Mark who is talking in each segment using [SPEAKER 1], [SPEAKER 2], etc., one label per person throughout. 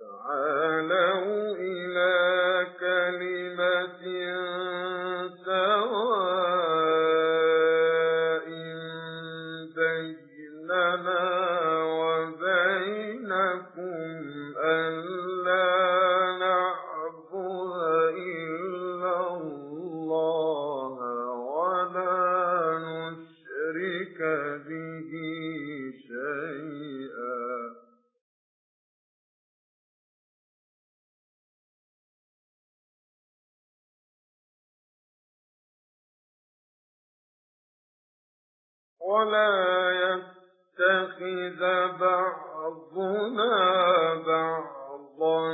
[SPEAKER 1] تعالى ولا يتخذ بعضنا بعضا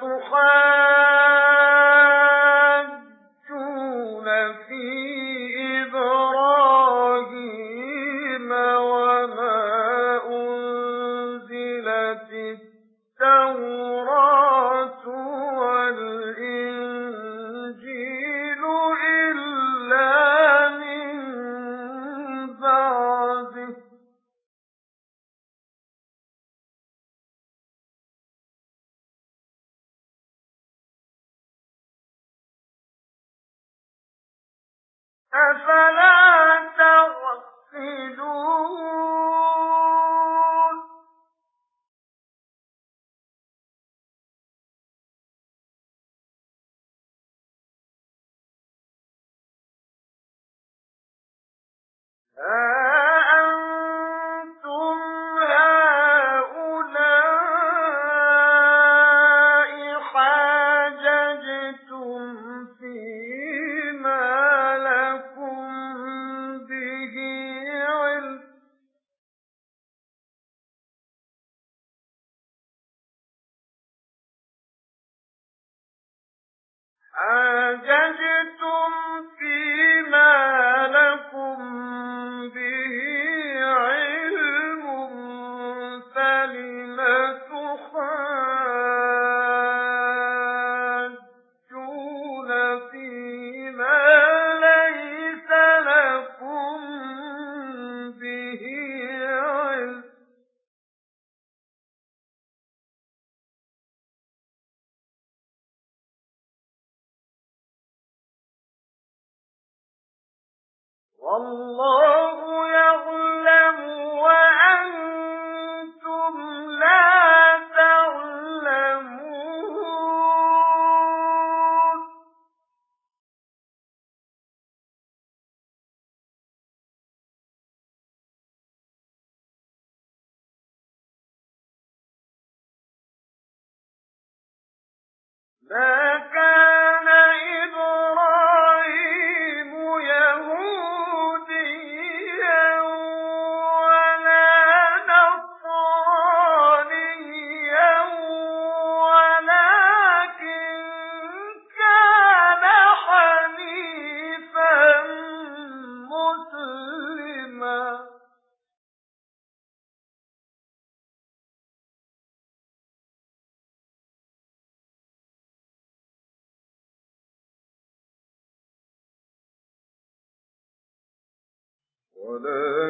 [SPEAKER 1] تُخَاجُّونَ فِي أفلا تَغْفِلُونَ؟ أن تجد والله يعلم وأنتم لا تعلمون. لا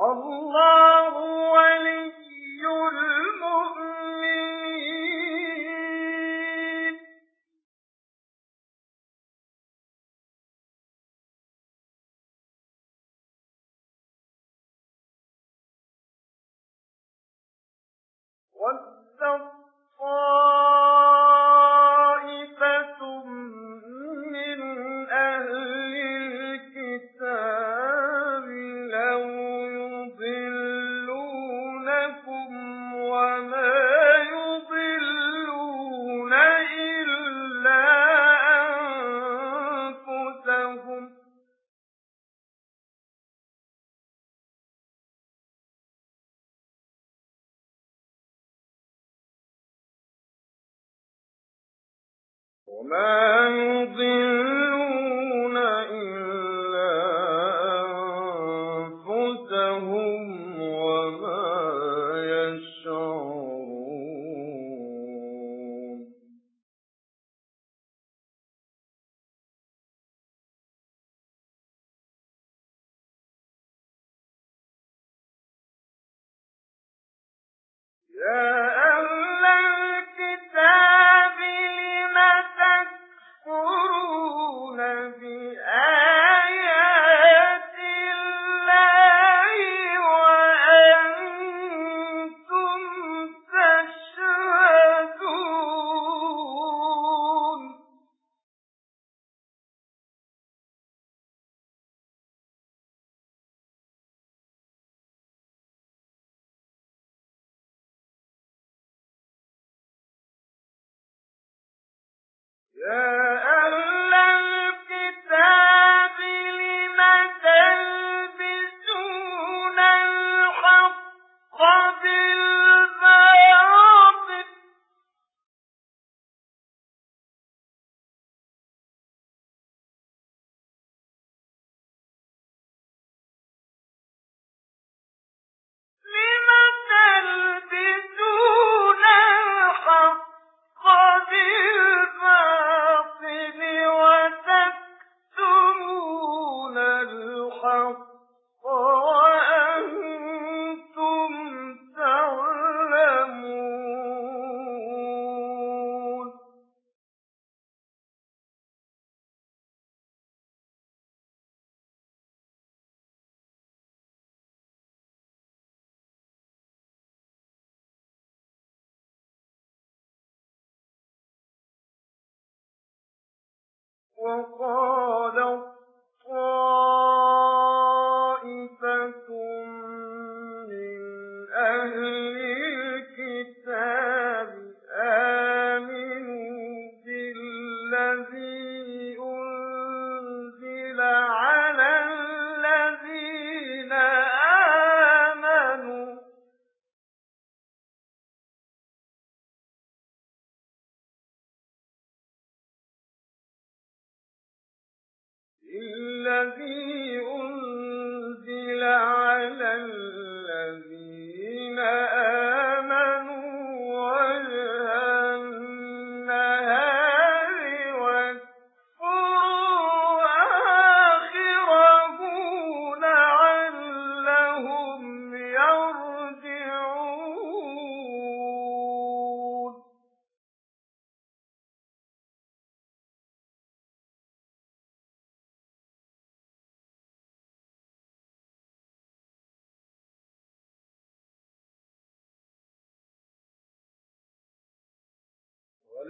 [SPEAKER 1] والله ولي المؤمنين. وَدَّت ما يَا وَقَالَت الَّذِي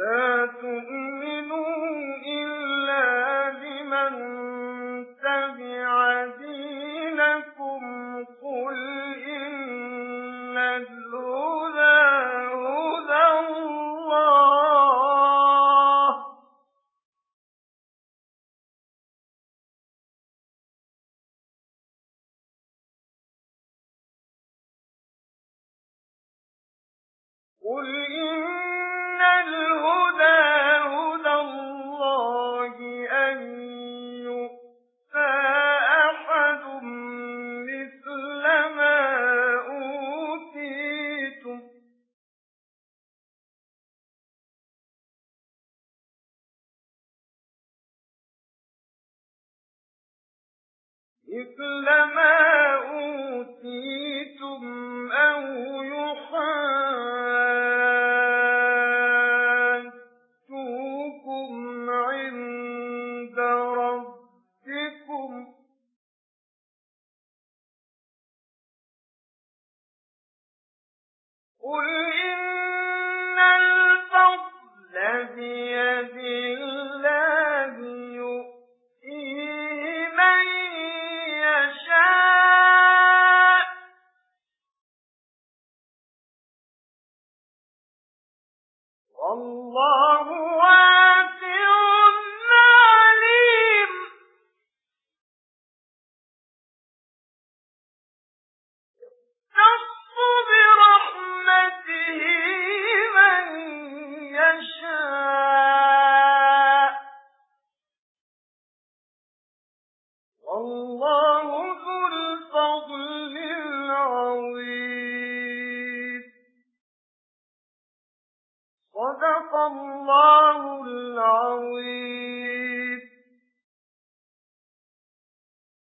[SPEAKER 1] ولا